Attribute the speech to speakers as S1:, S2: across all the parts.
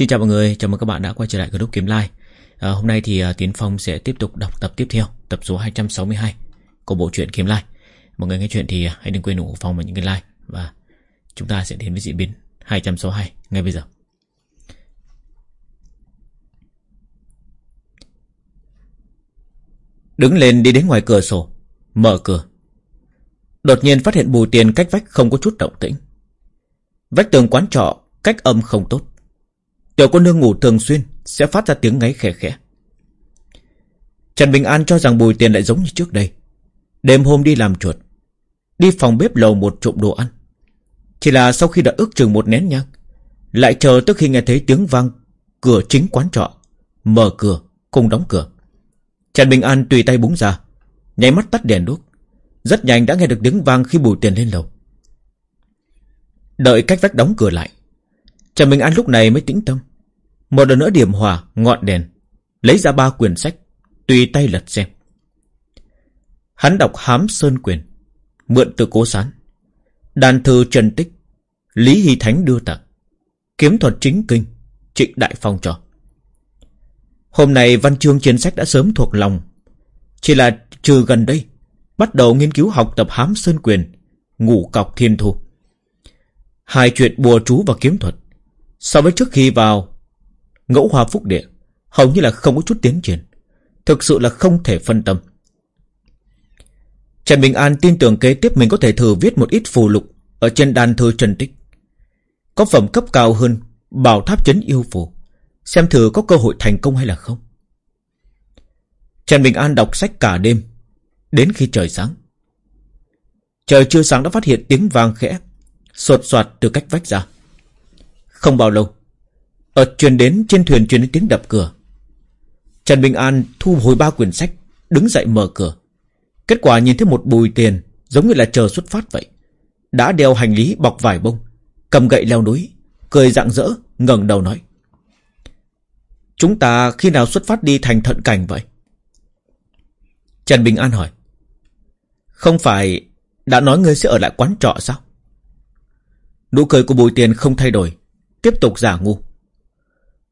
S1: Xin chào mọi người, chào mừng các bạn đã quay trở lại group Kiếm Like. À, hôm nay thì uh, Tiến Phong sẽ tiếp tục đọc tập tiếp theo, tập số 262 của bộ truyện Kiếm Like. Mọi người nghe chuyện thì uh, hãy đừng quên ủng hộ Phong bằng những cái like và chúng ta sẽ đến với diễn biến 262 ngay bây giờ. Đứng lên đi đến ngoài cửa sổ, mở cửa. Đột nhiên phát hiện bùi tiền cách vách không có chút động tĩnh. Vách tường quán trọ cách âm không tốt. Tiểu cô nương ngủ thường xuyên Sẽ phát ra tiếng ngáy khẽ khẽ. Trần Bình An cho rằng Bùi Tiền lại giống như trước đây. Đêm hôm đi làm chuột, Đi phòng bếp lầu một trộm đồ ăn. Chỉ là sau khi đã ước chừng một nén nhang, Lại chờ tới khi nghe thấy tiếng vang Cửa chính quán trọ, Mở cửa cùng đóng cửa. Trần Bình An tùy tay búng ra, Nháy mắt tắt đèn đuốc. Rất nhanh đã nghe được tiếng vang khi Bùi Tiền lên lầu. Đợi cách vách đóng cửa lại, Trần Bình An lúc này mới tĩnh tâm một lần nữa điểm hòa, ngọn đèn. Lấy ra ba quyển sách, Tùy tay lật xem. Hắn đọc hám sơn quyền, Mượn từ cố sán. Đàn thư Trần Tích, Lý Hy Thánh đưa tặng. Kiếm thuật chính kinh, Trịnh Đại Phong cho. Hôm nay văn chương trên sách đã sớm thuộc lòng. Chỉ là trừ gần đây, Bắt đầu nghiên cứu học tập hám sơn quyền, Ngủ cọc thiên thu. Hai chuyện bùa chú và kiếm thuật. So với trước khi vào Ngẫu hòa phúc địa, Hầu như là không có chút tiến triển. Thực sự là không thể phân tâm. Trần Bình An tin tưởng kế tiếp mình có thể thử viết một ít phù lục Ở trên đàn thư Trần Tích. Có phẩm cấp cao hơn, Bảo tháp chấn yêu phù, Xem thử có cơ hội thành công hay là không. Trần Bình An đọc sách cả đêm, Đến khi trời sáng. Trời chưa sáng đã phát hiện tiếng vang khẽ, Sột soạt từ cách vách ra. Không bao lâu ở truyền đến trên thuyền truyền đến tiếng đập cửa. Trần Bình An thu hồi ba quyển sách, Đứng dậy mở cửa. Kết quả nhìn thấy một bùi tiền, Giống như là chờ xuất phát vậy. Đã đeo hành lý, bọc vải bông, Cầm gậy leo núi, Cười rạng rỡ, ngẩng đầu nói. Chúng ta khi nào xuất phát đi thành thận cảnh vậy? Trần Bình An hỏi. Không phải, Đã nói ngươi sẽ ở lại quán trọ sao? Nụ cười của bùi tiền không thay đổi, Tiếp tục giả ngu.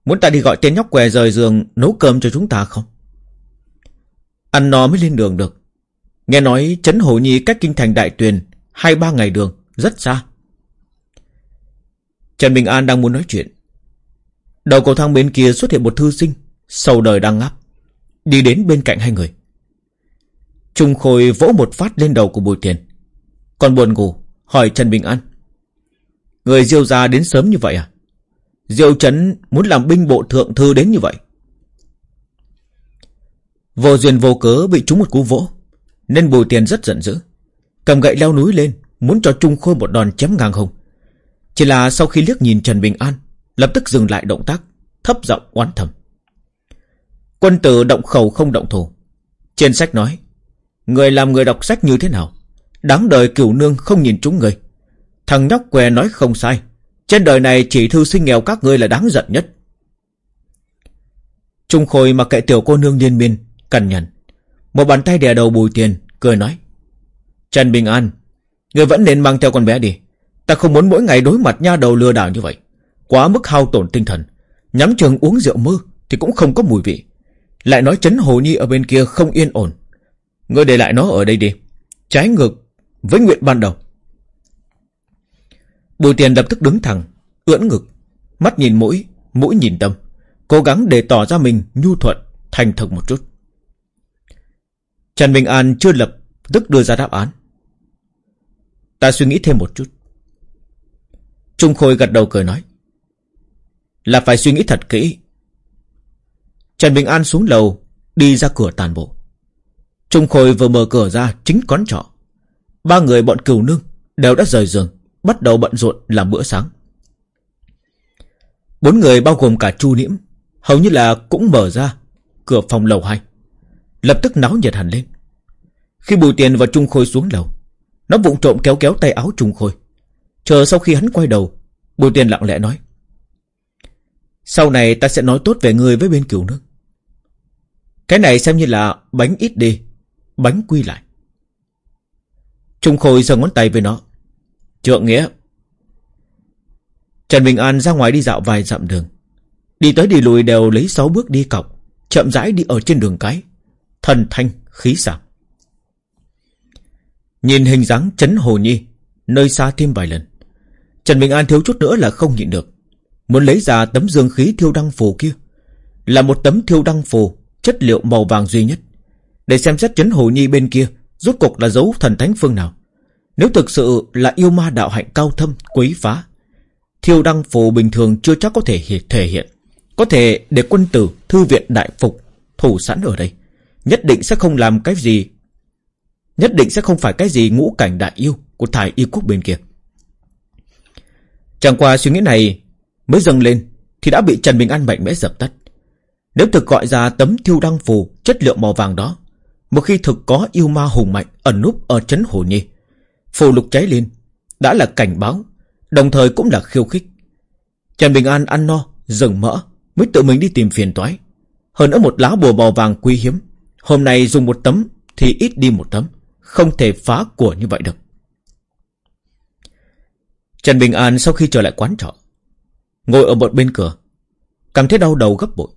S1: Muốn ta đi gọi tên nhóc què rời giường Nấu cơm cho chúng ta không? Ăn no mới lên đường được. Nghe nói Trấn Hồ Nhi cách kinh thành đại tuyền Hai ba ngày đường, Rất xa. Trần Bình An đang muốn nói chuyện. Đầu cầu thang bên kia xuất hiện một thư sinh, Sầu đời đang ngáp. Đi đến bên cạnh hai người. Trung Khôi vỗ một phát lên đầu của Bùi Tiền Còn buồn ngủ, Hỏi Trần Bình An. Người diêu ra đến sớm như vậy à? Diêu Trấn muốn làm binh bộ thượng thư đến như vậy. Vô duyên vô cớ bị trúng một cú vỗ, nên Bùi Tiền rất giận dữ. Cầm gậy leo núi lên, muốn cho Trung Khôi một đòn chém ngang hông. Chỉ là sau khi liếc nhìn Trần Bình An, lập tức dừng lại động tác, thấp giọng oán thầm. Quân tử động khẩu không động thủ. Trên sách nói, người làm người đọc sách như thế nào? Đáng đời cửu nương không nhìn chúng người. Thằng nhóc què nói không sai. Trên đời này chỉ thư sinh nghèo các ngươi là đáng giận nhất. Trung Khôi mặc kệ tiểu cô nương liên miên, cẩn nhận. Một bàn tay đè đầu bùi tiền, cười nói. Trần Bình An, ngươi vẫn nên mang theo con bé đi. Ta không muốn mỗi ngày đối mặt nha đầu lừa đảo như vậy. Quá mức hao tổn tinh thần. Nhắm trường uống rượu mơ thì cũng không có mùi vị. Lại nói chấn hồ nhi ở bên kia không yên ổn. Ngươi để lại nó ở đây đi. Trái ngược với nguyện ban đầu. Bùi tiền lập tức đứng thẳng, ưỡn ngực, mắt nhìn mũi, mũi nhìn tâm, cố gắng để tỏ ra mình nhu thuận, thành thực một chút. Trần Bình An chưa lập tức đưa ra đáp án. Ta suy nghĩ thêm một chút. Trung Khôi gật đầu cười nói. Là phải suy nghĩ thật kỹ. Trần Bình An xuống lầu, đi ra cửa tàn bộ. Trung Khôi vừa mở cửa ra chính quán trọ. Ba người bọn cừu nương đều đã rời giường bắt đầu bận rộn làm bữa sáng. Bốn người bao gồm cả Chu Niễm, hầu như là cũng mở ra cửa phòng lầu hai, lập tức náo nhiệt hẳn lên. Khi Bùi Tiền và Trung Khôi xuống lầu, nó vụng trộm kéo kéo tay áo Trung Khôi. Chờ sau khi hắn quay đầu, Bùi Tiền lặng lẽ nói: "Sau này ta sẽ nói tốt về người với bên cửu nước. Cái này xem như là bánh ít đi, bánh quy lại." Trung Khôi giơ ngón tay với nó. Trượng Nghĩa. Trần Bình An ra ngoài đi dạo vài dặm đường. Đi tới đi lùi đều lấy 6 bước đi cọc, Chậm rãi đi ở trên đường cái. Thần thanh, khí sảng. Nhìn hình dáng chấn hồ nhi, Nơi xa thêm vài lần. Trần Bình An thiếu chút nữa là không nhịn được. Muốn lấy ra tấm dương khí thiêu đăng phù kia. Là một tấm thiêu đăng phù, Chất liệu màu vàng duy nhất. Để xem xét chấn hồ nhi bên kia, Rốt cuộc là dấu thần thánh phương nào. Nếu thực sự là yêu ma đạo hạnh cao thâm, Quấy phá, Thiêu đăng phù bình thường chưa chắc có thể thể hiện. Có thể để quân tử, Thư viện, đại phục, Thủ sẵn ở đây. Nhất định sẽ không làm cái gì, Nhất định sẽ không phải cái gì ngũ cảnh đại yêu Của thải y quốc bên kia. Chẳng qua suy nghĩ này Mới dâng lên Thì đã bị Trần Bình An mạnh mẽ dập tắt. Nếu thực gọi ra tấm thiêu đăng phù Chất liệu màu vàng đó, Một khi thực có yêu ma hùng mạnh Ẩn núp ở chấn hồ nhi Phù lục cháy lên. Đã là cảnh báo, Đồng thời cũng là khiêu khích. Trần Bình An ăn no, Dừng mỡ, Mới tự mình đi tìm phiền toái. Hơn nữa một lá bùa màu vàng quý hiếm. Hôm nay dùng một tấm Thì ít đi một tấm. Không thể phá của như vậy được. Trần Bình An sau khi trở lại quán trọ, Ngồi ở một bên cửa, Cảm thấy đau đầu gấp bội.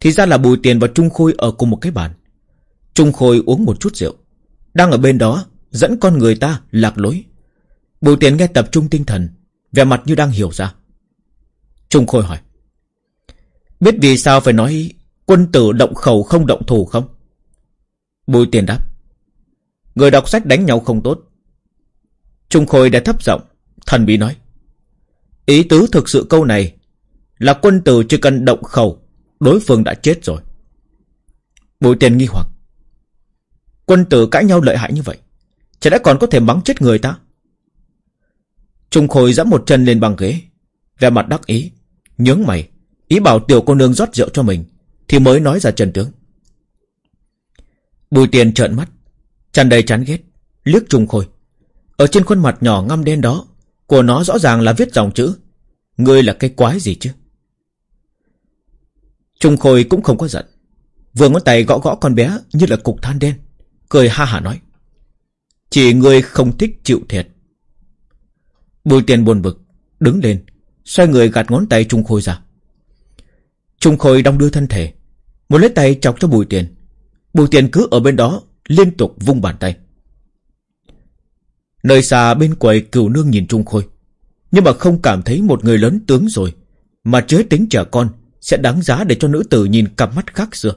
S1: Thì ra là Bùi Tiền và Trung Khôi ở cùng một cái bàn. Trung Khôi uống một chút rượu, Đang ở bên đó Dẫn con người ta lạc lối. Bùi Tiền nghe tập trung tinh thần, Vẻ mặt như đang hiểu ra. Trung Khôi hỏi, Biết vì sao phải nói Quân tử động khẩu không động thủ không? Bùi Tiền đáp, Người đọc sách đánh nhau không tốt. Trung Khôi đã thấp giọng, Thần bí nói, Ý tứ thực sự câu này Là quân tử chỉ cần động khẩu, Đối phương đã chết rồi. Bùi tiền nghi hoặc, Quân tử cãi nhau lợi hại như vậy Chả đã còn có thể mắng chết người ta? Trung Khôi dẫm một chân lên bằng ghế. Về mặt đắc ý. Nhướng mày. Ý bảo tiểu cô nương rót rượu cho mình, Thì mới nói ra trần tướng. Bùi tiền trợn mắt, tràn đầy chán ghét, Liếc Trung Khôi. Ở trên khuôn mặt nhỏ ngăm đen đó, của nó rõ ràng là viết dòng chữ, Ngươi là cái quái gì chứ? Trung Khôi cũng không có giận. Vừa ngón tay gõ gõ con bé Như là cục than đen, Cười ha hả nói chỉ người không thích chịu thiệt. Bùi tiền buồn bực, Đứng lên, Xoay người gạt ngón tay Trung Khôi ra. Trung Khôi đong đưa thân thể, Một lấy tay chọc cho bùi tiền. Bùi tiền cứ ở bên đó, Liên tục vung bàn tay. Nơi xa bên quầy cửu nương nhìn Trung Khôi, Nhưng mà không cảm thấy một người lớn tướng rồi, Mà chế tính trẻ con Sẽ đáng giá để cho nữ tử nhìn cặp mắt khác xưa.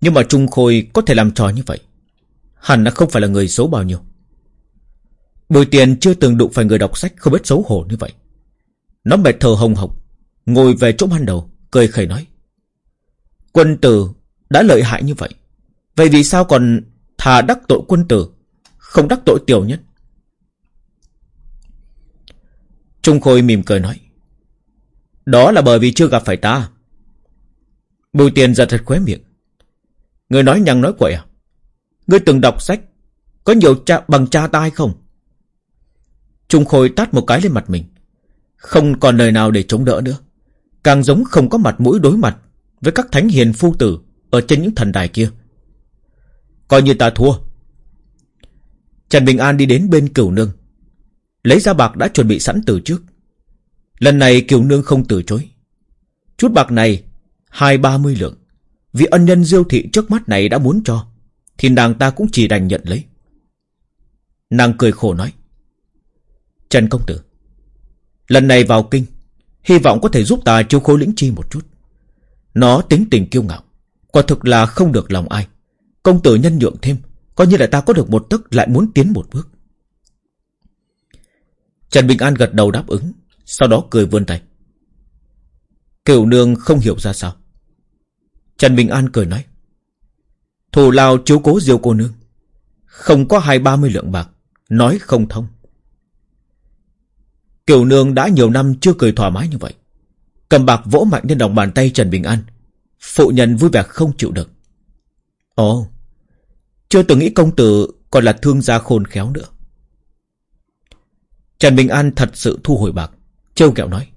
S1: Nhưng mà Trung Khôi có thể làm trò như vậy. Hẳn là không phải là người xấu bao nhiêu. Bùi tiền chưa từng đụng phải người đọc sách Không biết xấu hổ như vậy. Nó mệt thờ hồng hộc, Ngồi về chỗ ban đầu, Cười khẩy nói. Quân tử đã lợi hại như vậy. Vậy vì sao còn thà đắc tội quân tử, không đắc tội tiểu nhất Trung Khôi mỉm cười nói. Đó là bởi vì chưa gặp phải ta. Bùi tiền giật thật khóe miệng. Người nói nhằng nói quậy à? Ngươi từng đọc sách Có nhiều cha, bằng cha ta hay không? Trung Khôi tát một cái lên mặt mình. Không còn lời nào để chống đỡ nữa. Càng giống không có mặt mũi đối mặt Với các thánh hiền phu tử Ở trên những thần đài kia. Coi như ta thua. Trần Bình An đi đến bên cửu nương. Lấy ra bạc đã chuẩn bị sẵn từ trước. Lần này cửu nương không từ chối. Chút bạc này Hai ba mươi lượng. Vì ân nhân diêu thị trước mắt này đã muốn cho. Thì nàng ta cũng chỉ đành nhận lấy. Nàng cười khổ nói, Trần công tử, Lần này vào kinh, Hy vọng có thể giúp ta chiêu khối lĩnh chi một chút. Nó tính tình kiêu ngạo, Quả thực là không được lòng ai. Công tử nhân nhượng thêm, Coi như là ta có được một tức lại muốn tiến một bước. Trần Bình An gật đầu đáp ứng, Sau đó cười vươn tay. Kiều nương không hiểu ra sao. Trần Bình An cười nói Thù lao chiếu cố diêu cô nương Không có hai ba mươi lượng bạc, Nói không thông Kiều nương đã nhiều năm chưa cười thoải mái như vậy Cầm bạc vỗ mạnh lên đồng bàn tay Trần Bình An Phụ nhân vui vẻ không chịu được Ồ, chưa từng nghĩ công tử còn là thương gia khôn khéo nữa. Trần Bình An thật sự thu hồi bạc. Châu kẹo nói.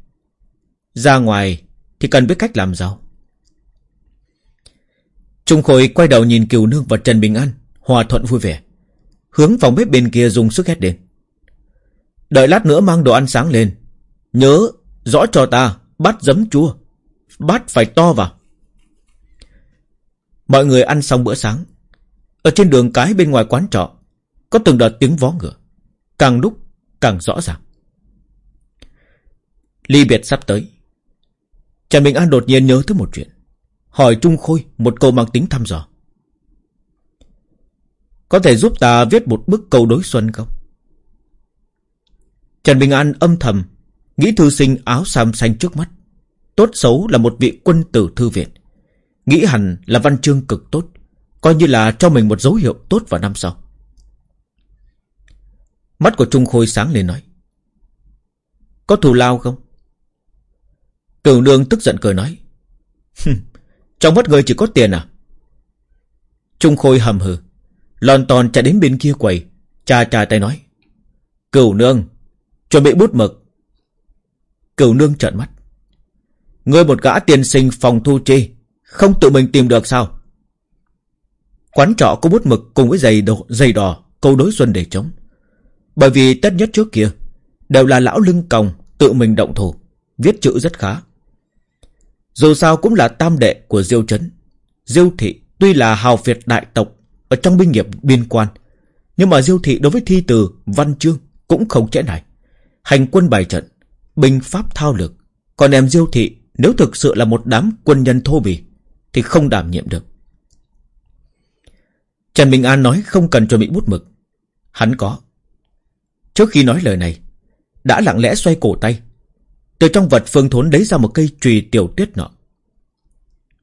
S1: Ra ngoài thì cần biết cách làm giàu. Trung Khôi quay đầu nhìn Kiều Nương và Trần Bình An. Hòa thuận vui vẻ. Hướng phòng bếp bên kia dùng sức hét đến. Đợi lát nữa mang đồ ăn sáng lên. Nhớ, rõ cho ta, Bát giấm chua Bát phải to vào Mọi người ăn xong bữa sáng Ở trên đường cái bên ngoài quán trọ, Có từng đợt tiếng vó ngựa Càng lúc, càng rõ ràng Ly biệt sắp tới Trần Bình An đột nhiên nhớ tới một chuyện Hỏi Trung Khôi một câu mang tính thăm dò Có thể giúp ta viết một bức câu đối xuân không? Trần Bình An âm thầm Nghĩ thư sinh áo sam xanh trước mắt Tốt xấu là một vị quân tử thư viện Nghĩ hẳn là văn chương cực tốt, Coi như là cho mình một dấu hiệu tốt vào năm sau Mắt của Trung Khôi sáng lên nói, Có thù lao không? Cửu đường tức giận cười nói trong mắt người chỉ có tiền à? Trung Khôi hầm hừ. Lon ton chạy đến bên kia quầy. Cha cha tay nói. Cửu nương Chuẩn bị bút mực. Cửu nương trợn mắt. Ngươi một gã tiền sinh phòng thu chi Không tự mình tìm được sao? Quán trọ có bút mực cùng với giày, đồ, giày đỏ Câu đối xuân để chống Bởi vì tất nhất trước kia Đều là lão lưng còng tự mình động thủ Viết chữ rất khá. Dù sao cũng là tam đệ của Diêu Trấn Diêu Thị tuy là hào việt đại tộc Ở trong binh nghiệp biên quan, Nhưng mà Diêu Thị đối với thi từ, Văn chương cũng không trễ này Hành quân bài trận, Binh pháp thao lược. Còn em Diêu Thị, nếu thực sự là một đám quân nhân thô bỉ, Thì không đảm nhiệm được. Trần Bình An nói không cần chuẩn bị bút mực. Hắn có. Trước khi nói lời này, Đã lặng lẽ xoay cổ tay từ trong vật phương thốn lấy ra một cây chùy tiểu tuyết nọ.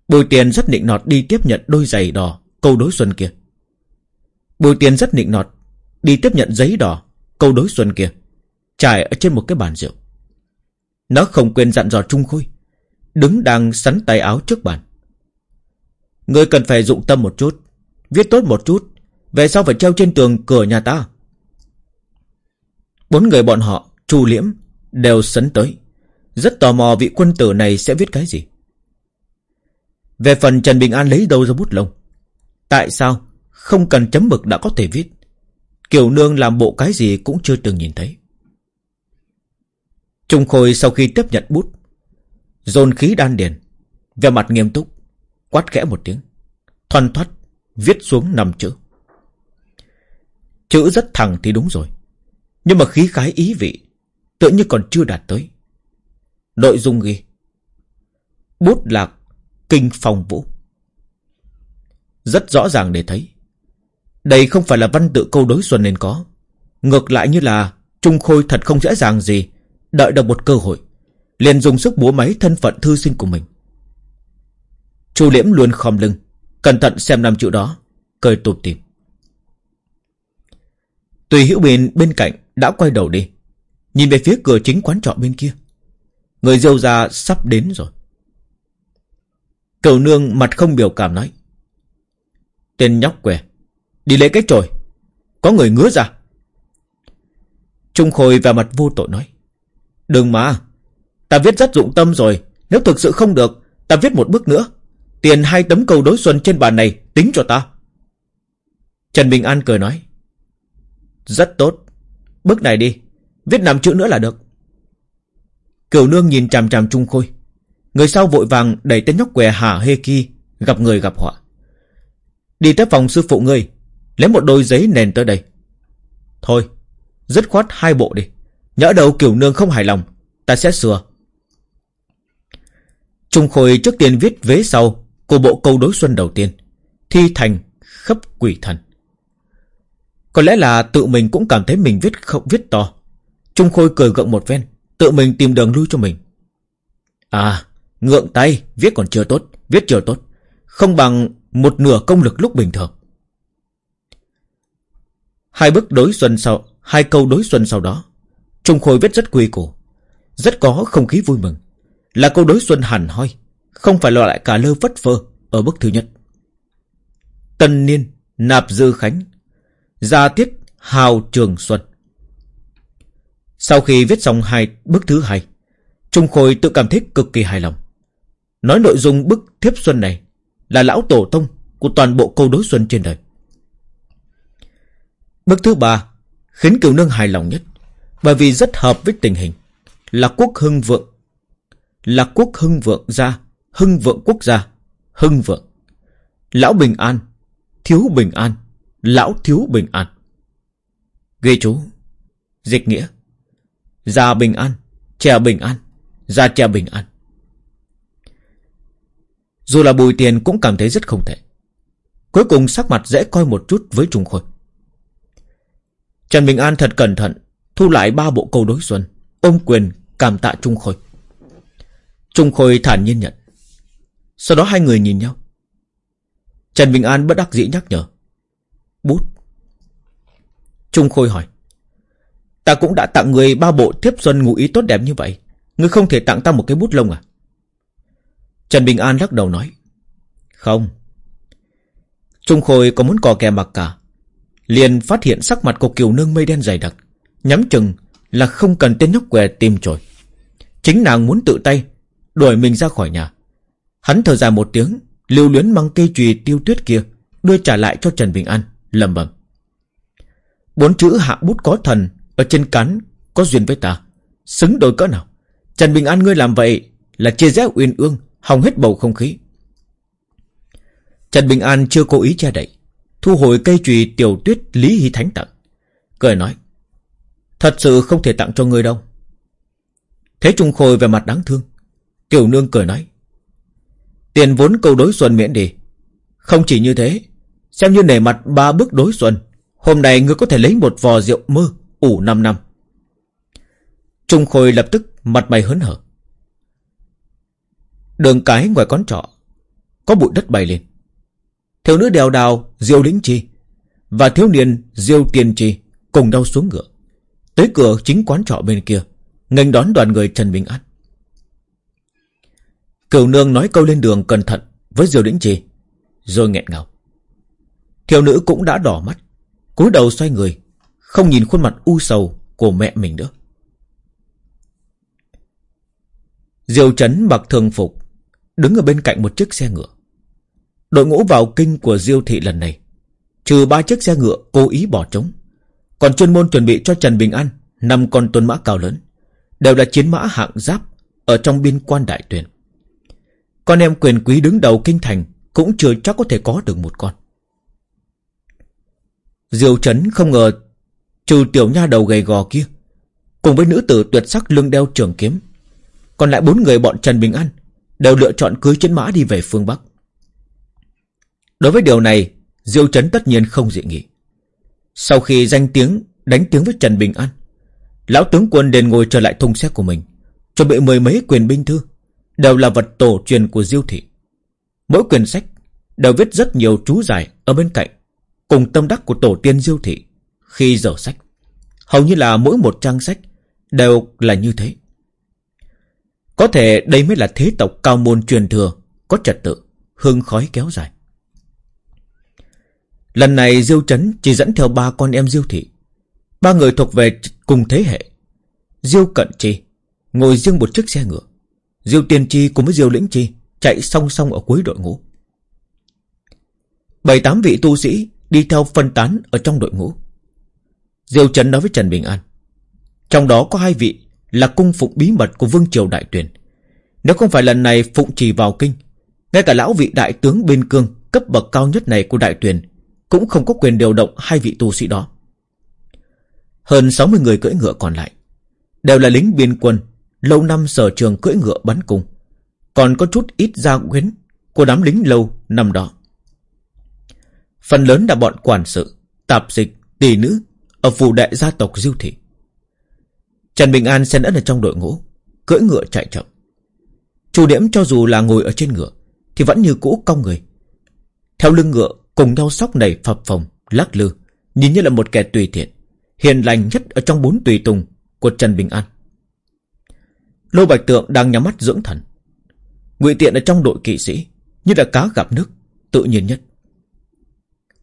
S1: Bùi tiền rất nịnh nọt đi tiếp nhận đôi giày đỏ, Câu đối xuân kia. Bùi tiền rất nịnh nọt Đi tiếp nhận giấy đỏ, Câu đối xuân kia, Trải ở trên một cái bàn rượu. Nó không quên dặn dò Trung Khôi, Đứng đang sắn tay áo trước bàn. Người cần phải dụng tâm một chút, Viết tốt một chút, Về sau phải treo trên tường cửa nhà ta. Bốn người bọn họ, Chu liễm, Đều sấn tới. Rất tò mò vị quân tử này sẽ viết cái gì. Về phần Trần Bình An lấy đâu ra bút lông? Tại sao Không cần chấm mực đã có thể viết? Kiều Nương làm bộ cái gì cũng chưa từng nhìn thấy. Trung Khôi sau khi tiếp nhận bút, Dồn khí đan điền, Về mặt nghiêm túc, Quát khẽ một tiếng, Thoăn thoắt, Viết xuống năm chữ. Chữ rất thẳng thì đúng rồi, Nhưng mà khí khái ý vị Tự như còn chưa đạt tới. Nội dung ghi Bút lạc Kinh phong vũ Rất rõ ràng để thấy Đây không phải là văn tự câu đối xuân nên có Ngược lại như là Trung Khôi thật không dễ dàng gì Đợi được một cơ hội liền dùng sức búa máy thân phận thư sinh của mình. Chu Liễm luôn khom lưng, cẩn thận xem năm chữ đó, cười tụt tìm. Tùy Hữu Bình bên cạnh đã quay đầu đi, nhìn về phía cửa chính quán trọ bên kia. Người dâu già sắp đến rồi. Cầu nương mặt không biểu cảm nói. Tên nhóc què, đi lấy cái chổi, có người ngứa ra. Trung Khôi vào mặt vô tội nói. Đừng mà, Ta viết rất dụng tâm rồi Nếu thực sự không được Ta viết một bước nữa Tiền hai tấm câu đối xuân trên bàn này Tính cho ta Trần Bình An cười nói Rất tốt Bước này đi Viết năm chữ nữa là được Cửu nương nhìn chằm chằm Trung Khôi Người sau vội vàng đẩy tên nhóc què hả hê kia Gặp người gặp họa Đi tới phòng sư phụ ngươi Lấy một đôi giấy nền tới đây Thôi Dứt khoát hai bộ đi Nhỡ đầu kiểu nương không hài lòng Ta sẽ sửa Trung Khôi trước tiên viết vế sau của bộ câu đối xuân đầu tiên. Thi thành khấp quỷ thần. Có lẽ là tự mình cũng cảm thấy mình viết không viết to. Trung Khôi cười gượng một ven, tự mình tìm đường lui cho mình. À, ngượng tay, viết còn chưa tốt, viết chưa tốt. Không bằng một nửa công lực lúc bình thường. Hai bức đối xuân sau, hai câu đối xuân sau đó. Trung Khôi viết rất quy củ, rất có không khí vui mừng. Là câu đối xuân hẳn hoi Không phải loại lại cả lơ vất phơ Ở bức thứ nhất Tân niên Nạp dư khánh Gia tiết hào trường xuân sau khi viết xong hai bức thứ hai, Trung Khôi tự cảm thấy cực kỳ hài lòng. Nói nội dung bức thiếp xuân này Là lão tổ tông Của toàn bộ câu đối xuân trên đời. Bức thứ ba Khiến cửu nương hài lòng nhất, Bởi vì rất hợp với tình hình, Là quốc hưng vượng. Là quốc hưng vượng gia, Hưng vượng quốc gia, Hưng vượng. Lão bình an, Thiếu bình an, Lão thiếu bình an. Ghi chú, Dịch nghĩa. Già bình an, Trẻ bình an Già trẻ bình an. Dù là bùi tiền cũng cảm thấy rất không thể Cuối cùng sắc mặt dễ coi một chút với Trung Khôi. Trần Bình An thật cẩn thận, Thu lại ba bộ câu đối xuân, Ôm quyền cảm tạ Trung Khôi. Trung Khôi thản nhiên nhận. Sau đó hai người nhìn nhau. Trần Bình An bất đắc dĩ nhắc nhở. Bút. Trung Khôi hỏi. Ta cũng đã tặng người ba bộ thiếp xuân ngụ ý tốt đẹp như vậy. Ngươi không thể tặng ta một cái bút lông à? Trần Bình An lắc đầu nói. Không. Trung Khôi có muốn cò kè mặc cả. Liền phát hiện sắc mặt của Kiều Nương mây đen dày đặc. Nhắm chừng là không cần tên nhóc què tìm trồi Chính nàng muốn tự tay Đuổi mình ra khỏi nhà. Hắn thở dài một tiếng, Lưu luyến mang cây chùy tiêu tuyết kia, Đưa trả lại cho Trần Bình An lầm bầm Bốn chữ hạ bút có thần ở trên cán có duyên với ta. Xứng đôi cỡ nào? Trần Bình An ngươi làm vậy Là chia rẽ uyên ương, Hòng hết bầu không khí. Trần Bình An chưa cố ý che đậy, Thu hồi cây chùy tiểu tuyết Lý Hy Thánh tặng. Cười nói, Thật sự không thể tặng cho ngươi đâu. Thế Trung Khôi về mặt đáng thương. Tiểu Nương cười nói, Tiền vốn câu đối xuân miễn đi. Không chỉ như thế, Xem như nể mặt ba bước đối xuân, Hôm nay ngươi có thể lấy một vò rượu mơ ủ 5 năm. Trung Khôi lập tức mặt mày hớn hở. Đường cái ngoài quán trọ, Có bụi đất bay lên. Thiếu nữ đèo đào Diêu Lĩnh Chi Và thiếu niên Diêu Tiên Chi Cùng đau xuống ngựa. Tới cửa chính quán trọ bên kia, nghênh đón đoàn người Trần Bình An. Cửu nương nói câu lên đường cẩn thận Với Diêu Lĩnh Chi, Rồi nghẹn ngào. Thiếu nữ cũng đã đỏ mắt, cúi đầu xoay người không nhìn khuôn mặt u sầu của mẹ mình nữa. Diêu Trấn mặc thường phục, Đứng ở bên cạnh một chiếc xe ngựa. Đội ngũ vào kinh của Diêu Thị lần này, Trừ ba chiếc xe ngựa cố ý bỏ trống, Còn chuyên môn chuẩn bị cho Trần Bình An, năm con tuần mã cao lớn, Đều là chiến mã hạng giáp Ở trong biên quan đại tuyển Con em quyền quý đứng đầu kinh thành Cũng chưa chắc có thể có được một con. Diêu Trấn không ngờ Trừ tiểu nha đầu gầy gò kia, Cùng với nữ tử tuyệt sắc lưng đeo trường kiếm, Còn lại bốn người bọn Trần Bình An Đều lựa chọn cưới chiến mã đi về phương Bắc. Đối với điều này, Diêu Trấn tất nhiên không dị nghị. Sau khi danh tiếng, Đánh tiếng với Trần Bình An, Lão tướng quân đền ngồi trở lại thùng xe của mình, Chuẩn bị mười mấy quyền binh thư, Đều là vật tổ truyền của Diêu Thị. Mỗi quyển sách Đều viết rất nhiều chú giải ở bên cạnh, Cùng tâm đắc của tổ tiên Diêu Thị. Khi dở sách Hầu như là mỗi một trang sách Đều là như thế Có thể đây mới là thế tộc cao môn truyền thừa, Có trật tự, Hương khói kéo dài Lần này Diêu Trấn chỉ dẫn theo ba con em Diêu Thị. Ba người thuộc về cùng thế hệ. Diêu Cận Chi ngồi riêng một chiếc xe ngựa. Diêu Tiên Chi cùng với Diêu Lĩnh Chi chạy song song ở cuối đội ngũ. Bảy tám vị tu sĩ đi theo phân tán ở trong đội ngũ. Diêu Trấn nói với Trần Bình An. Trong đó có hai vị là cung phụng bí mật của Vương Triều Đại Tuyền. Nếu không phải lần này phụng trì vào kinh, ngay cả lão vị đại tướng bên cương cấp bậc cao nhất này của Đại Tuyền cũng không có quyền điều động hai vị tu sĩ đó. Hơn 60 người cưỡi ngựa còn lại đều là lính biên quân, lâu năm sở trường cưỡi ngựa bắn cung, còn có chút ít gia quyến của đám lính lâu năm đó. Phần lớn là bọn quản sự, tạp dịch, tỷ nữ ở phủ đại gia tộc Diêu Thị. Trần Bình An xen lẫn ở trong đội ngũ, cưỡi ngựa chạy chậm. Chủ điểm cho dù là ngồi ở trên ngựa thì vẫn như cũ cong người. Theo lưng ngựa cùng nhau sóc nảy phập phồng, lắc lư, nhìn như là một kẻ tùy tiện, hiền lành nhất ở trong bốn tùy tùng của Trần Bình An. Lô Bạch Tượng đang nhắm mắt dưỡng thần. Ngụy Tiện ở trong đội kỵ sĩ, như là cá gặp nước, tự nhiên nhất.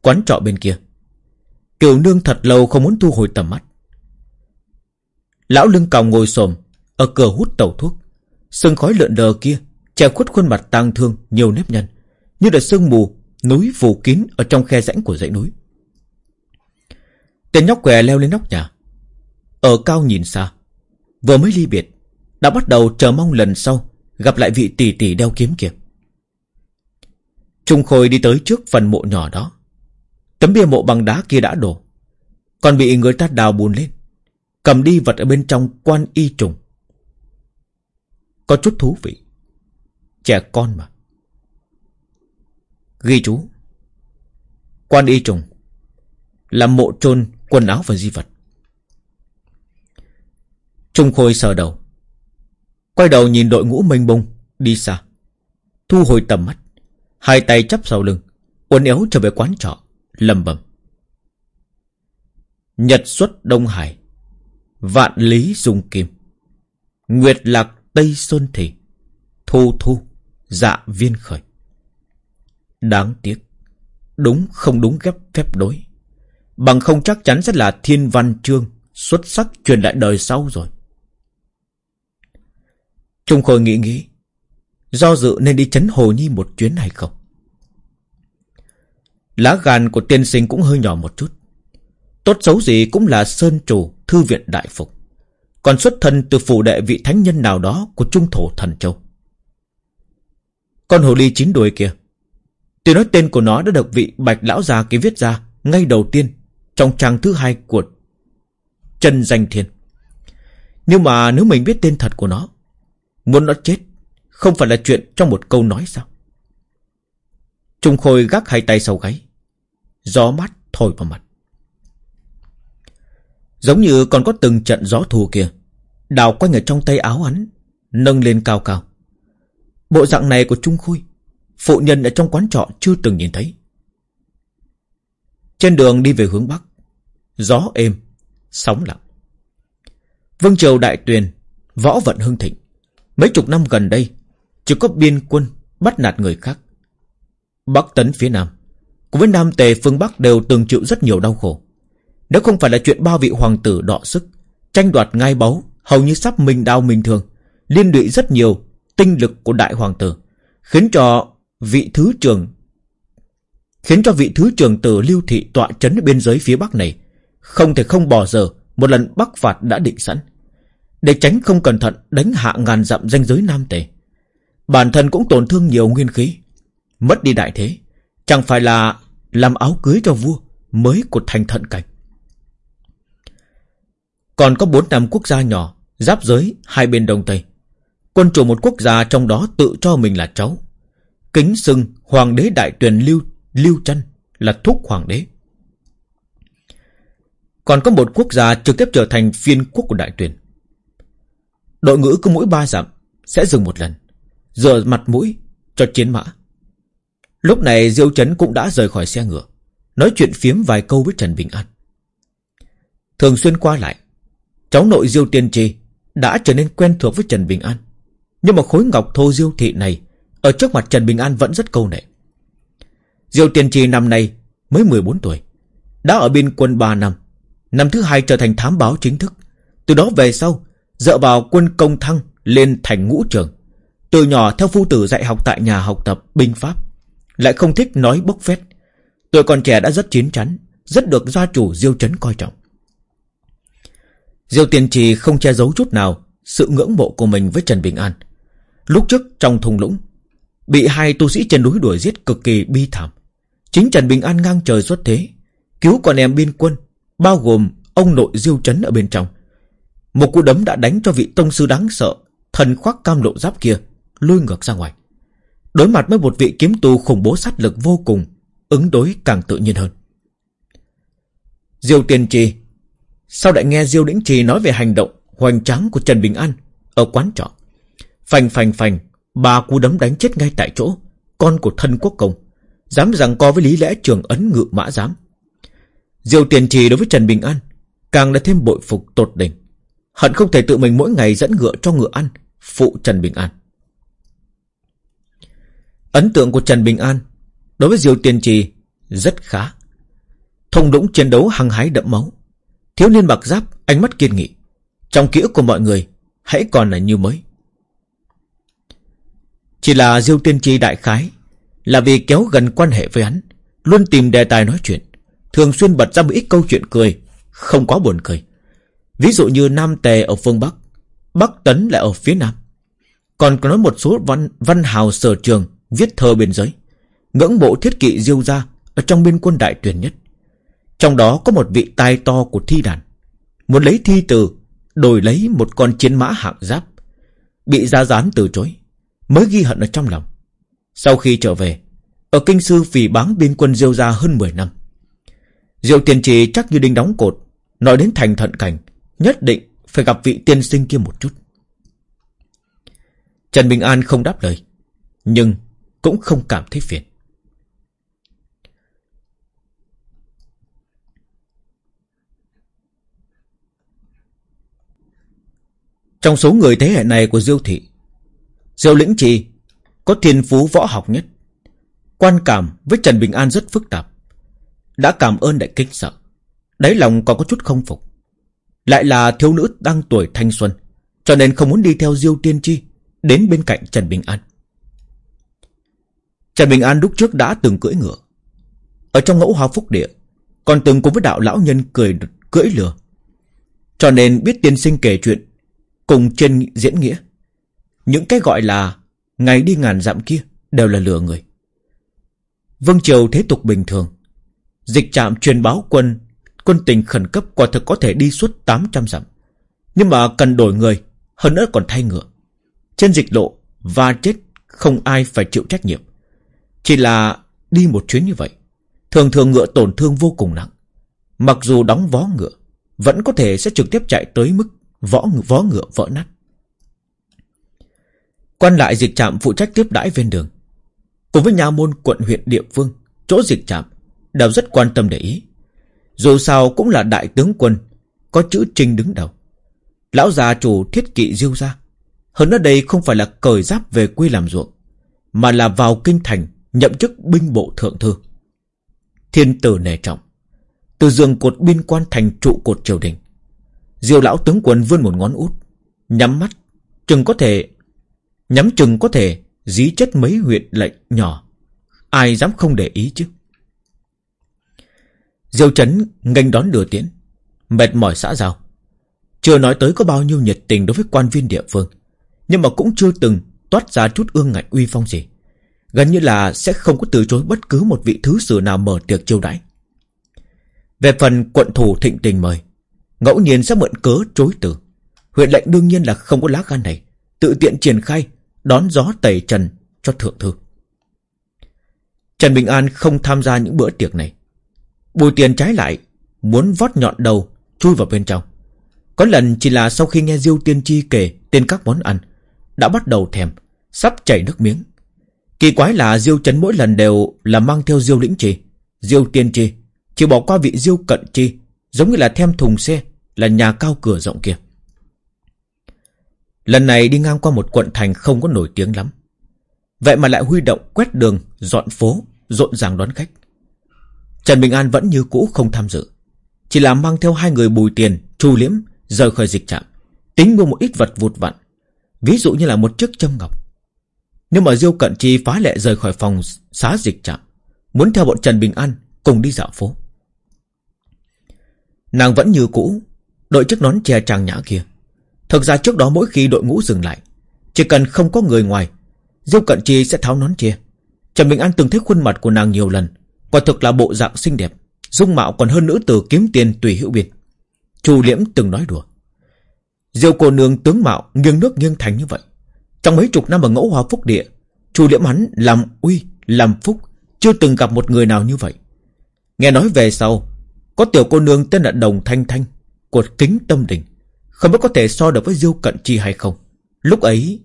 S1: Quán trọ bên kia, Kiều Nương thật lâu không muốn thu hồi tầm mắt. Lão lưng còng ngồi xồm ở cửa hút tẩu thuốc, sương khói lượn đờ kia che khuất khuôn mặt tang thương nhiều nếp nhăn, như là sương mù Núi phủ kín ở trong khe rãnh của dãy núi. Tên nhóc què leo lên nóc nhà. Ở cao nhìn xa Vừa mới ly biệt Đã bắt đầu chờ mong lần sau Gặp lại vị tỷ tỷ đeo kiếm kia. Trung Khôi đi tới trước phần mộ nhỏ đó. Tấm bia mộ bằng đá kia đã đổ. Còn bị người ta đào bùn lên. Cầm đi vật ở bên trong quan y trùng. Có chút thú vị. Trẻ con mà. Ghi chú. Quan y trùng Là mộ chôn quần áo và di vật. Trung Khôi sờ đầu. Quay đầu nhìn đội ngũ mênh bông Đi xa. Thu hồi tầm mắt. Hai tay chắp sau lưng. Uốn éo trở về quán trọ lầm bầm Nhật xuất Đông Hải, Vạn lý dung kim, Nguyệt lạc Tây Xuân Thị, Thu thu Dạ viên khởi. Đáng tiếc, Đúng không đúng ghép phép đối, Bằng không chắc chắn sẽ là thiên văn chương Xuất sắc truyền lại đời sau rồi. Trung Khôi nghĩ nghĩ, Do dự nên đi chấn Hồ Nhi một chuyến hay không? Lá gan của tiên sinh cũng hơi nhỏ một chút. Tốt xấu gì cũng là sơn chủ, Thư viện đại phục. Còn xuất thân từ phủ đệ vị thánh nhân nào đó Của trung thổ thần châu. Con hồ ly chín đuôi kia. Tuy nói tên của nó đã được vị bạch lão già kia viết ra Ngay đầu tiên Trong trang thứ hai của Chân danh thiên. Nhưng mà nếu mình biết tên thật của nó, Muốn nó chết Không phải là chuyện trong một câu nói sao? Trung Khôi gác hai tay sau gáy. Gió mát thổi vào mặt. Giống như còn có từng trận gió thù kia Đào quanh ở trong tay áo hắn, Nâng lên cao cao. Bộ dạng này của Trung Khôi, Phụ nhân ở trong quán trọ chưa từng nhìn thấy. Trên đường đi về hướng Bắc, Gió êm, Sóng lặng. Vương Triều Đại Tuyền, Võ vận hưng thịnh. Mấy chục năm gần đây, Chỉ có biên quân bắt nạt người khác. Bắc tấn phía Nam Cùng với Nam Tề phương Bắc đều từng chịu rất nhiều đau khổ. Nếu không phải là chuyện ba vị hoàng tử đọ sức, Tranh đoạt ngai báu, Hầu như sắp mình đau mình thường Liên lụy rất nhiều tinh lực của đại hoàng tử, Khiến cho vị thứ trường Khiến cho vị thứ trưởng tử lưu thị tọa chấn biên giới phía Bắc này, Không thể không bỏ giờ Một lần Bắc phạt đã định sẵn. Để tránh không cẩn thận đánh hạ ngàn dặm danh giới Nam Tề, Bản thân cũng tổn thương nhiều nguyên khí, Mất đi đại thế. Chẳng phải là làm áo cưới cho vua mới của thành thận cảnh. Còn có bốn năm quốc gia nhỏ, giáp giới hai bên đông tây. Quân chủ một quốc gia trong đó tự cho mình là cháu. Kính xưng hoàng đế đại tuyền lưu lưu chân là thúc hoàng đế. Còn có một quốc gia trực tiếp trở thành phiên quốc của đại tuyền. Đội ngữ cứ mỗi ba dặm sẽ dừng một lần, rửa mặt mũi cho chiến mã. Lúc này Diêu Trấn cũng đã rời khỏi xe ngựa, Nói chuyện phiếm vài câu với Trần Bình An. Thường xuyên qua lại, Cháu nội Diêu Tiên Trì Đã trở nên quen thuộc với Trần Bình An. Nhưng mà khối ngọc thô Diêu Thị này Ở trước mặt Trần Bình An vẫn rất câu nệ. Diêu Tiên Trì năm nay Mới 14 tuổi, Đã ở biên quân 3 năm. Năm thứ hai trở thành thám báo chính thức. Từ đó về sau, Dựa vào quân công thăng lên thành ngũ trường Từ nhỏ theo phu tử dạy học tại nhà học tập binh pháp lại không thích nói bốc phét. Tuổi còn trẻ đã rất chín chắn, Rất được gia chủ Diêu Trấn coi trọng. Diêu Tiên Trì không che giấu chút nào Sự ngưỡng mộ của mình với Trần Bình An. Lúc trước trong thung lũng, Bị hai tu sĩ trên núi đuổi giết cực kỳ bi thảm. Chính Trần Bình An ngang trời xuất thế, Cứu con em biên quân, Bao gồm ông nội Diêu Trấn ở bên trong. Một cú đấm đã đánh cho vị tông sư đáng sợ, Thần khoác cam lộ giáp kia, Lôi ngược ra ngoài. Đối mặt với một vị kiếm tu khủng bố sát lực vô cùng, Ứng đối càng tự nhiên hơn. Diêu Tiên Trì, Sao lại nghe Diêu Đĩnh Trì nói về hành động Hoành tráng của Trần Bình An Ở quán trọ? Phành phành phành, Ba cú đấm đánh chết ngay tại chỗ, Con của thân quốc công, Dám rằng co với lý lẽ trường ấn ngự mã giám. Diêu Tiên Trì đối với Trần Bình An, Càng là thêm bội phục tột đỉnh, Hận không thể tự mình mỗi ngày dẫn ngựa cho ngựa ăn, Phụ Trần Bình An. Ấn tượng của Trần Bình An đối với Diêu Tiên Trì rất khá. Thông đũng chiến đấu hăng hái đậm máu. Thiếu niên mặc giáp, ánh mắt kiên nghị. Trong ký ức của mọi người, hãy còn là như mới. Chỉ là Diêu Tiên Trì đại khái là vì kéo gần quan hệ với hắn, luôn tìm đề tài nói chuyện, thường xuyên bật ra một ít câu chuyện cười, không quá buồn cười. Ví dụ như Nam Tề ở phương Bắc, Bắc Tấn lại ở phía Nam. Còn có nói một số văn, văn hào sở trường Viết thơ biên giới Ngưỡng bộ thiết kỵ diêu ra Ở trong biên quân đại tuyển nhất. Trong đó có một vị tai to của thi đàn, Muốn lấy thi từ, Đổi lấy một con chiến mã hạng giáp, Bị gia gián từ chối, Mới ghi hận ở trong lòng. Sau khi trở về, Ở kinh sư phỉ báng biên quân diêu ra hơn 10 năm, Diệu tiền trì chắc như đinh đóng cột, Nói đến thành thận cảnh, Nhất định phải gặp vị tiên sinh kia một chút. Trần Bình An không đáp lời, Nhưng cũng không cảm thấy phiền. Trong số người thế hệ này của Diêu Thị, Diêu Lĩnh Trì Có thiên phú võ học nhất, Quan cảm với Trần Bình An rất phức tạp, Đã cảm ơn đại kinh sợ. Đáy lòng còn có chút không phục. Lại là thiếu nữ đang tuổi thanh xuân, Cho nên không muốn đi theo Diêu Tiên Chi Đến bên cạnh Trần Bình An. Trần Bình An lúc trước đã từng cưỡi ngựa. Ở trong ngẫu hoa phúc địa, Còn từng cùng với đạo lão nhân cười, cưỡi lừa. Cho nên biết tiên sinh kể chuyện Cùng trên diễn nghĩa. Những cái gọi là Ngày đi ngàn dặm kia Đều là lừa người. Vâng Triều thế tục bình thường. Dịch trạm truyền báo quân Quân tình khẩn cấp quả thực có thể đi suốt 800 dặm. Nhưng mà cần đổi người, Hơn nữa còn thay ngựa. Trên dịch lộ Và chết không ai phải chịu trách nhiệm. Chỉ là đi một chuyến như vậy, Thường thường ngựa tổn thương vô cùng nặng. Mặc dù đóng vó ngựa, Vẫn có thể sẽ trực tiếp chạy tới mức Võ vó ngựa vỡ nát. Quan lại dịch trạm phụ trách tiếp đãi ven đường. Cùng với nhà môn quận huyện địa phương, Chỗ dịch trạm Đều rất quan tâm để ý. Dù sao cũng là đại tướng quân, Có chữ trinh đứng đầu. Lão già chủ thiết kỵ diêu ra Hơn ở đây không phải là cởi giáp về quê làm ruộng, Mà là vào kinh thành Nhậm chức binh bộ thượng thư. Thiên tử nề trọng, Từ giường cột biên quan thành trụ cột triều đình. Diêu lão tướng quân vươn một ngón út, Nhắm mắt, Chừng có thể, Nhắm chừng có thể Dí chết mấy huyện lệnh nhỏ. Ai dám không để ý chứ? Diêu chấn nghênh đón đưa tiễn, Mệt mỏi xã giao. Chưa nói tới có bao nhiêu nhiệt tình đối với quan viên địa phương, Nhưng mà cũng chưa từng Toát ra chút ương ngạnh uy phong gì. Gần như là sẽ không có từ chối bất cứ một vị thứ sử nào mở tiệc chiêu đãi. Về phần quận thủ thịnh tình mời, Ngẫu nhiên sẽ mượn cớ chối từ. Huyện lệnh đương nhiên là không có lá gan này, Tự tiện triển khai, Đón gió tẩy trần cho thượng thư. Trần Bình An không tham gia những bữa tiệc này. Bùi tiền trái lại, Muốn vót nhọn đầu, Chui vào bên trong. Có lần chỉ là sau khi nghe Diêu Tiên Chi kể Tên các món ăn, Đã bắt đầu thèm, Sắp chảy nước miếng. Kỳ quái là Diêu Trấn mỗi lần đều là mang theo Diêu Lĩnh trì, Diêu Tiên trì, Chỉ bỏ qua vị Diêu Cận trì, Giống như là thêm thùng xe Là nhà cao cửa rộng kia. Lần này đi ngang qua một quận thành không có nổi tiếng lắm. Vậy mà lại huy động quét đường Dọn phố Rộn ràng đón khách. Trần Bình An vẫn như cũ không tham dự. Chỉ là mang theo hai người bùi tiền Chu liễm rời khỏi dịch trạm Tính mua một ít vật vụt vặn Ví dụ như là một chiếc châm ngọc. Nhưng mà Diêu Cận Chi phá lệ rời khỏi phòng xá dịch trạm, Muốn theo bọn Trần Bình An Cùng đi dạo phố. Nàng vẫn như cũ, Đội chiếc nón che trang nhã kia. Thực ra trước đó mỗi khi đội ngũ dừng lại, Chỉ cần không có người ngoài, Diêu Cận Chi sẽ tháo nón che. Trần Bình An từng thấy khuôn mặt của nàng nhiều lần, Quả thực là bộ dạng xinh đẹp, Dung mạo còn hơn nữ tử kiếm tiền tùy hữu biệt. Chu Liễm từng nói đùa, Diêu cô nương tướng mạo nghiêng nước nghiêng thành như vậy trong mấy chục năm ở ngẫu hòa phúc địa, Chu Liễm hắn làm uy, Làm phúc, Chưa từng gặp một người nào như vậy. Nghe nói về sau, Có tiểu cô nương tên là Đồng Thanh Thanh Của kính tâm đình, Không biết có thể so được với Diêu Cận Chi hay không. Lúc ấy,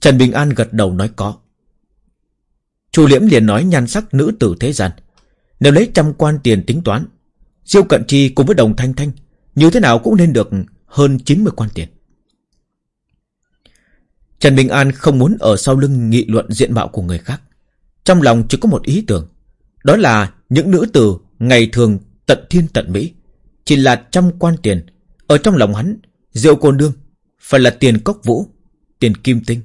S1: Trần Bình An gật đầu nói có. Chu Liễm liền nói nhan sắc nữ tử thế gian, Nếu lấy trăm quan tiền tính toán, Diêu Cận Chi cùng với Đồng Thanh Thanh, Như thế nào cũng nên được hơn 90 quan tiền. Trần Bình An không muốn ở sau lưng nghị luận diện mạo của người khác. Trong lòng chỉ có một ý tưởng, Đó là những nữ tử ngày thường tận thiên tận mỹ, Chỉ là trăm quan tiền. Ở trong lòng hắn rượu cồn đương Phải là tiền cốc vũ, Tiền kim tinh.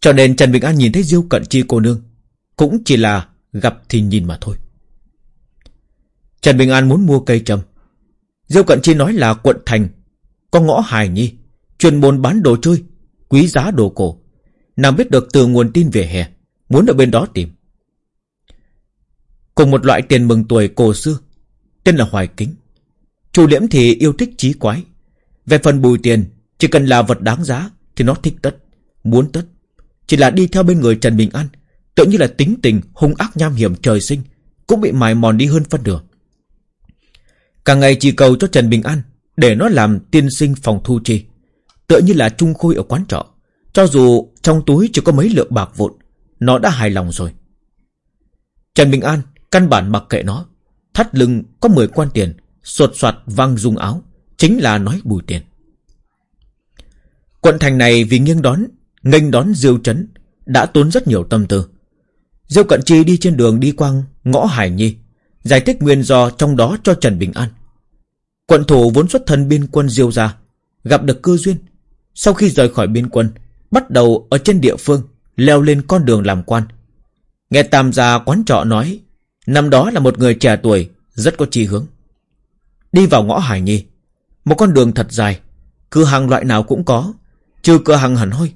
S1: Cho nên Trần Bình An nhìn thấy Diêu cận chi cô nương, Cũng chỉ là gặp thì nhìn mà thôi. Trần Bình An muốn mua cây trầm. Diêu cận chi nói là quận thành, Có ngõ hài nhi, Chuyên môn bán đồ chơi Quý giá đồ cổ. Nàng biết được từ nguồn tin về hè, Muốn ở bên đó tìm. Cùng một loại tiền mừng tuổi cổ xưa, Tên là Hoài Kính. Chu Liễm thì yêu thích trí quái. Về phần bùi tiền, Chỉ cần là vật đáng giá Thì nó thích tất, Muốn tất. Chỉ là đi theo bên người Trần Bình An, Tự như là tính tình hung ác nham hiểm trời sinh, Cũng bị mài mòn đi hơn phân nửa. Càng ngày chỉ cầu cho Trần Bình An Để nó làm tiên sinh phòng thu chi. Tựa như là trung khôi ở quán trọ. Cho dù trong túi chỉ có mấy lượng bạc vụn, Nó đã hài lòng rồi. Trần Bình An Căn bản mặc kệ nó. Thắt lưng có 10 quan tiền, Sột soạt văng dung áo, Chính là nói bùi tiền. Quận thành này vì nghiêng đón, nghênh đón Diêu Trấn, Đã tốn rất nhiều tâm tư. Diêu Cận Chi đi trên đường đi quang ngõ Hải Nhi, Giải thích nguyên do trong đó cho Trần Bình An. Quận thủ vốn xuất thân biên quân Diêu ra Gặp được cơ duyên sau khi rời khỏi biên quân, Bắt đầu ở trên địa phương, Leo lên con đường làm quan. Nghe tam gia quán trọ nói, Năm đó là một người trẻ tuổi, Rất có chi hướng. Đi vào ngõ Hải Nhi, Một con đường thật dài, Cửa hàng loại nào cũng có, Trừ cửa hàng hẳn hoi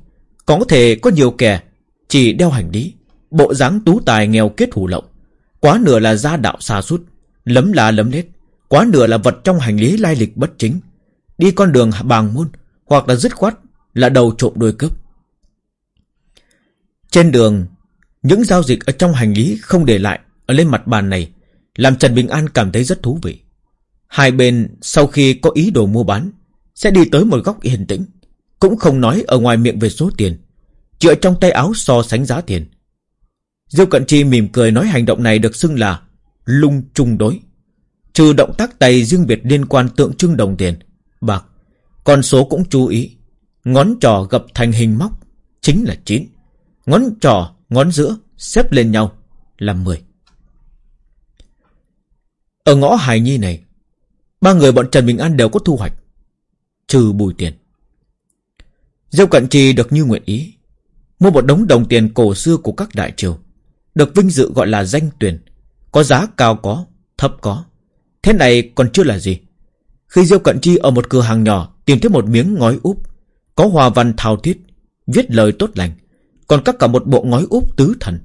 S1: Có thể có nhiều kẻ, Chỉ đeo hành lý, Bộ dáng tú tài nghèo kết hủ lậu. Quá nửa là gia đạo xa sút, Lấm lá lấm lết Quá nửa là vật trong hành lý lai lịch bất chính. Đi con đường bàng môn hoặc là dứt khoát là đầu trộm đôi cướp Trên đường Những giao dịch ở trong hành lý không để lại Ở lên mặt bàn này Làm Trần Bình An cảm thấy rất thú vị Hai bên sau khi có ý đồ mua bán Sẽ đi tới một góc yên tĩnh Cũng không nói ở ngoài miệng về số tiền Chữa trong tay áo so sánh giá tiền Diêu Cận Chi mỉm cười nói hành động này được xưng là lung trung đối. Trừ động tác tay riêng biệt liên quan tượng trưng đồng tiền, bạc. Con số cũng chú ý. Ngón trỏ gập thành hình móc, chính là 9. Ngón trỏ, ngón giữa, xếp lên nhau, là 10. Ở ngõ Hải Nhi này, ba người bọn Trần Bình An đều có thu hoạch. Trừ bùi tiền. Diêu Cận trì được như nguyện ý. Mua một đống đồng tiền cổ xưa của các đại triều được vinh dự gọi là danh tuyển Có giá cao có, thấp có Thế này còn chưa là gì Khi Diêu Cận Chi ở một cửa hàng nhỏ Tìm thấy một miếng ngói úp, Có hòa văn thao thiết, Viết lời tốt lành, Còn cắt cả một bộ ngói úp tứ thần.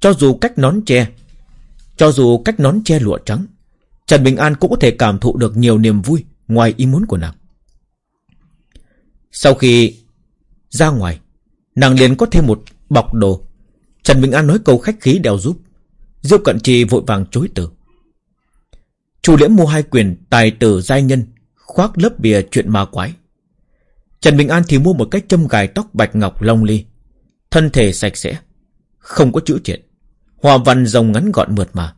S1: Cho dù cách nón che, Cho dù cách nón che lụa trắng, Trần Bình An cũng có thể cảm thụ được nhiều niềm vui Ngoài ý muốn của nàng. Sau khi ra ngoài, Nàng liền có thêm một bọc đồ. Trần Bình An nói câu khách khí đeo giúp. Diêu Cận Trì vội vàng chối từ. Chu Liễm mua hai quyền tài tử giai nhân Khoác lớp bìa chuyện ma quái. Trần Bình An thì mua một cái châm gài tóc bạch ngọc long ly. Thân thể sạch sẽ, Không có chữ triện. Hòa văn rồng ngắn gọn mượt mà.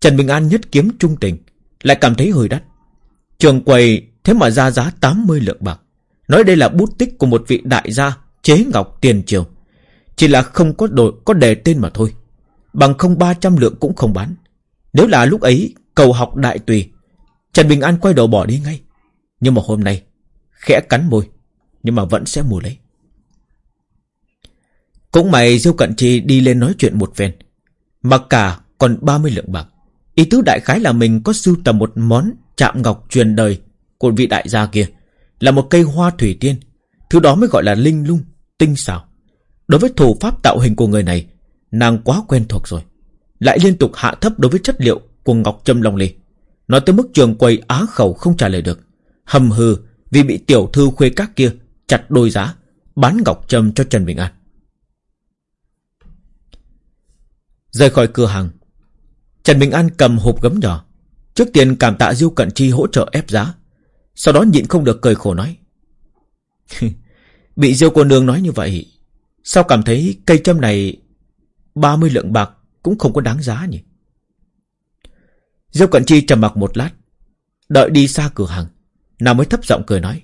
S1: Trần Bình An nhất kiếm trung tình, Lại cảm thấy hơi đắt. Trường quầy thế mà ra giá 80 lượng bạc. Nói đây là bút tích của một vị đại gia Chế ngọc tiền triều. Chỉ là không có đội có đề tên mà thôi. Bằng không 300 lượng cũng không bán. Nếu là lúc ấy, cầu học đại tùy. Trần Bình An quay đầu bỏ đi ngay. Nhưng mà hôm nay Khẽ cắn môi Nhưng mà vẫn sẽ mua lấy. Cũng mày Diêu Cận Chi đi lên nói chuyện một phen Mặc cả còn 30 lượng bạc. Ý tứ đại khái là mình có sưu tầm một món Chạm ngọc truyền đời Của vị đại gia kia Là một cây hoa thủy tiên Thứ đó mới gọi là linh lung, tinh xảo. Đối với thủ pháp tạo hình của người này Nàng quá quen thuộc rồi Lại liên tục hạ thấp đối với chất liệu Của Ngọc Trâm Long Ly. Nói tới mức trường quầy á khẩu không trả lời được Hầm hừ vì bị tiểu thư khuê các kia Chặt đôi giá, Bán Ngọc Trâm cho Trần Bình An Rời khỏi cửa hàng, Trần Bình An cầm hộp gấm nhỏ, Trước tiên cảm tạ Diêu Cận Chi hỗ trợ ép giá, Sau đó nhịn không được cười khổ nói, Bị Diêu cô nương nói như vậy, Sao cảm thấy cây trâm này 30 lượng bạc cũng không có đáng giá nhỉ? Diêu Cận Chi trầm mặc một lát, Đợi đi xa cửa hàng Nàng mới thấp giọng cười nói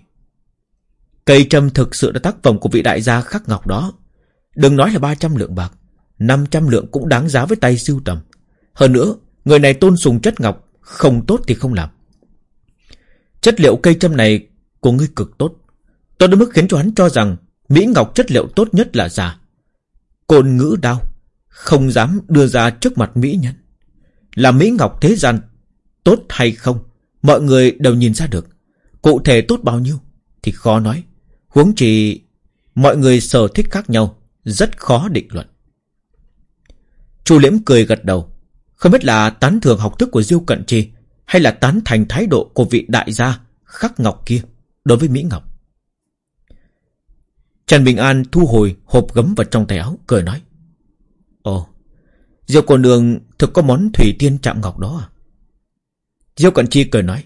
S1: Cây trâm thực sự là tác phẩm của vị đại gia khắc ngọc đó Đừng nói là 300 lượng bạc 500 lượng cũng đáng giá với tay siêu tầm Hơn nữa Người này tôn sùng chất ngọc Không tốt thì không làm Chất liệu cây trâm này của ngươi cực tốt Tốt đến mức khiến cho hắn cho rằng Mỹ Ngọc chất liệu tốt nhất là giả. Côn ngữ đau không dám đưa ra trước mặt Mỹ nhân. Là Mỹ Ngọc thế gian tốt hay không, mọi người đều nhìn ra được. Cụ thể tốt bao nhiêu thì khó nói. Huống chỉ Mọi người sở thích khác nhau, Rất khó định luận. Chu Liễm cười gật đầu. Không biết là tán thường học thức của Diêu Cận Trì Hay là tán thành thái độ của vị đại gia Khắc Ngọc kia Đối với Mỹ Ngọc. Trần Bình An thu hồi hộp gấm vào trong tay áo, Cười nói. Ồ, Diêu cô nương thực có món thủy tiên chạm ngọc đó à? Diêu Cận Chi cười nói.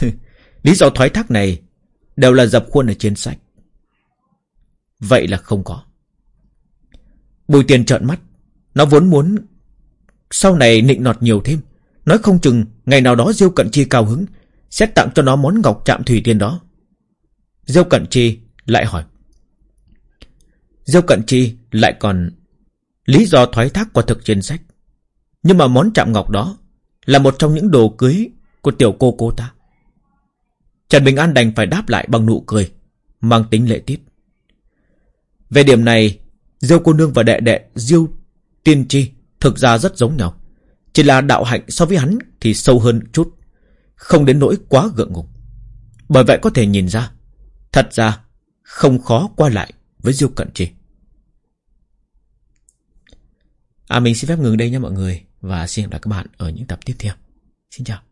S1: Lý do thoái thác này Đều là dập khuôn ở trên sách. Vậy là không có. Bùi tiền trợn mắt. Nó vốn muốn Sau này nịnh nọt nhiều thêm. Nói không chừng ngày nào đó Diêu Cận Chi cao hứng Sẽ tặng cho nó món ngọc chạm thủy tiên đó. Diêu Cận Chi lại hỏi. Diêu Cận Chi lại còn Lý do thoái thác quả thực trên sách. Nhưng mà món chạm ngọc đó Là một trong những đồ cưới Của tiểu cô cô ta. Trần Bình An đành phải đáp lại bằng nụ cười, Mang tính lệ tiết. Về điểm này, Diêu cô nương và đệ đệ Diêu tiên tri Thực ra rất giống nhau, Chỉ là đạo hạnh so với hắn Thì sâu hơn chút, Không đến nỗi quá gượng ngùng. Bởi vậy có thể nhìn ra, Thật ra không khó qua lại với Diêu Cận chi. À mình xin phép ngừng đây nha mọi người, Và xin gặp lại các bạn ở những tập tiếp theo. Xin chào.